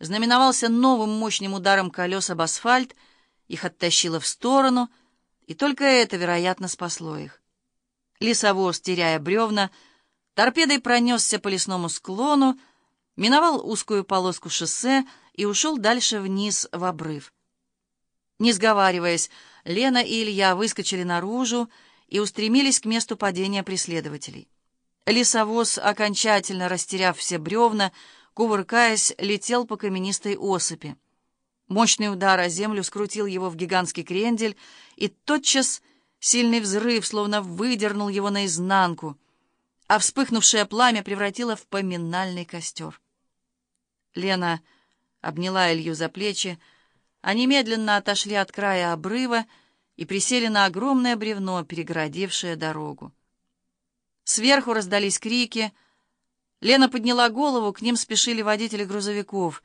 знаменовался новым мощным ударом колес об асфальт, их оттащило в сторону, и только это, вероятно, спасло их. Лесовоз, теряя бревна, торпедой пронесся по лесному склону, миновал узкую полоску шоссе и ушел дальше вниз в обрыв. Не сговариваясь, Лена и Илья выскочили наружу и устремились к месту падения преследователей. Лесовоз, окончательно растеряв все бревна, кувыркаясь, летел по каменистой осыпи. Мощный удар о землю скрутил его в гигантский крендель, и тотчас сильный взрыв словно выдернул его наизнанку, а вспыхнувшее пламя превратило в поминальный костер. Лена обняла Илью за плечи, они медленно отошли от края обрыва и присели на огромное бревно, перегородившее дорогу. Сверху раздались крики. Лена подняла голову, к ним спешили водители грузовиков.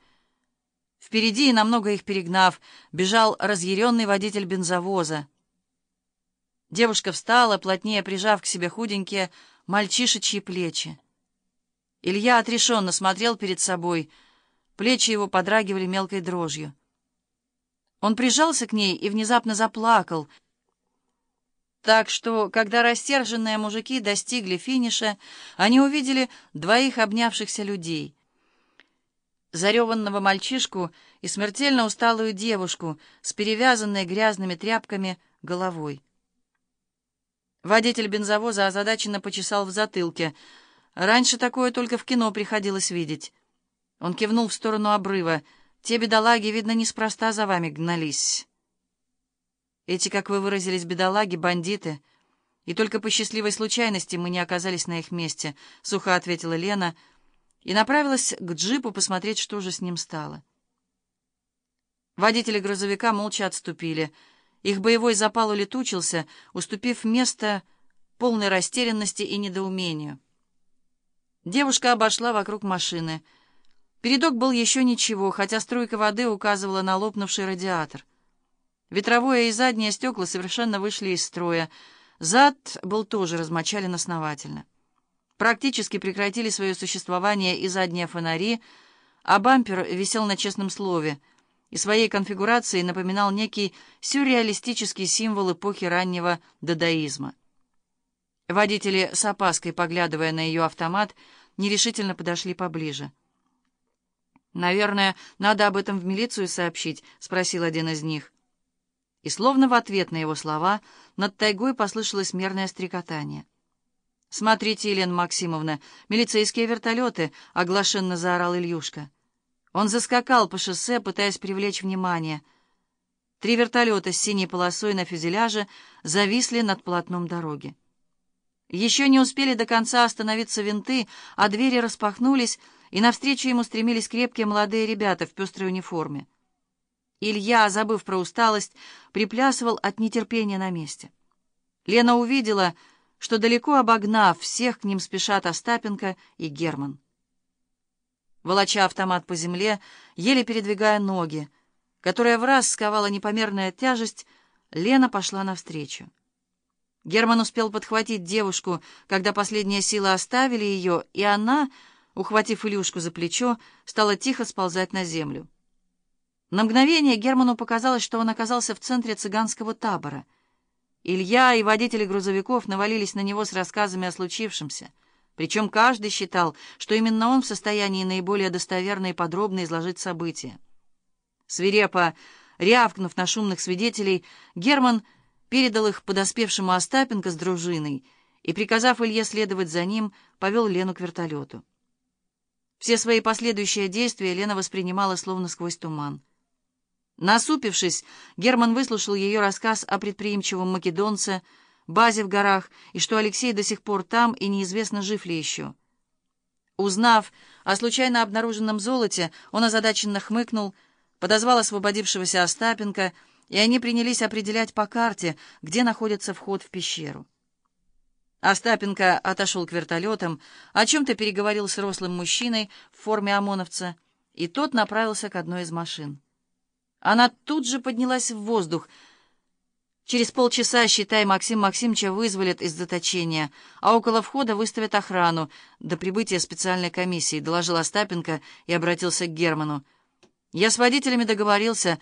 Впереди, и намного их перегнав, бежал разъяренный водитель бензовоза. Девушка встала, плотнее прижав к себе худенькие мальчишечьи плечи. Илья отрешенно смотрел перед собой, плечи его подрагивали мелкой дрожью. Он прижался к ней и внезапно заплакал — так что, когда растерженные мужики достигли финиша, они увидели двоих обнявшихся людей. Зареванного мальчишку и смертельно усталую девушку с перевязанной грязными тряпками головой. Водитель бензовоза озадаченно почесал в затылке. Раньше такое только в кино приходилось видеть. Он кивнул в сторону обрыва. «Те бедолаги, видно, неспроста за вами гнались». Эти, как вы выразились, бедолаги, бандиты. И только по счастливой случайности мы не оказались на их месте, — сухо ответила Лена и направилась к джипу посмотреть, что же с ним стало. Водители грузовика молча отступили. Их боевой запал улетучился, уступив место полной растерянности и недоумению. Девушка обошла вокруг машины. Передок был еще ничего, хотя струйка воды указывала на лопнувший радиатор — Ветровое и заднее стекла совершенно вышли из строя. Зад был тоже размочален основательно. Практически прекратили свое существование и задние фонари, а бампер висел на честном слове и своей конфигурацией напоминал некий сюрреалистический символ эпохи раннего дадаизма. Водители с опаской, поглядывая на ее автомат, нерешительно подошли поближе. «Наверное, надо об этом в милицию сообщить?» — спросил один из них. И словно в ответ на его слова над тайгой послышалось мерное стрекотание. «Смотрите, Елена Максимовна, милицейские вертолеты!» — оглашенно заорал Ильюшка. Он заскакал по шоссе, пытаясь привлечь внимание. Три вертолета с синей полосой на фюзеляже зависли над полотном дороги. Еще не успели до конца остановиться винты, а двери распахнулись, и навстречу ему стремились крепкие молодые ребята в пестрой униформе. Илья, забыв про усталость, приплясывал от нетерпения на месте. Лена увидела, что далеко обогнав, всех к ним спешат Остапенко и Герман. Волоча автомат по земле, еле передвигая ноги, которая в раз сковала непомерная тяжесть, Лена пошла навстречу. Герман успел подхватить девушку, когда последние силы оставили ее, и она, ухватив Илюшку за плечо, стала тихо сползать на землю. На мгновение Герману показалось, что он оказался в центре цыганского табора. Илья и водители грузовиков навалились на него с рассказами о случившемся. Причем каждый считал, что именно он в состоянии наиболее достоверно и подробно изложить события. Свирепо рявкнув на шумных свидетелей, Герман передал их подоспевшему Остапенко с дружиной и, приказав Илье следовать за ним, повел Лену к вертолету. Все свои последующие действия Лена воспринимала словно сквозь туман. Насупившись, Герман выслушал ее рассказ о предприимчивом македонце, базе в горах, и что Алексей до сих пор там, и неизвестно, жив ли еще. Узнав о случайно обнаруженном золоте, он озадаченно хмыкнул, подозвал освободившегося Остапенко, и они принялись определять по карте, где находится вход в пещеру. Остапенко отошел к вертолетам, о чем-то переговорил с рослым мужчиной в форме ОМОНовца, и тот направился к одной из машин. Она тут же поднялась в воздух. Через полчаса, считай, Максим Максимовича вызволят из заточения, а около входа выставят охрану до прибытия специальной комиссии, доложил Остапенко и обратился к Герману. Я с водителями договорился,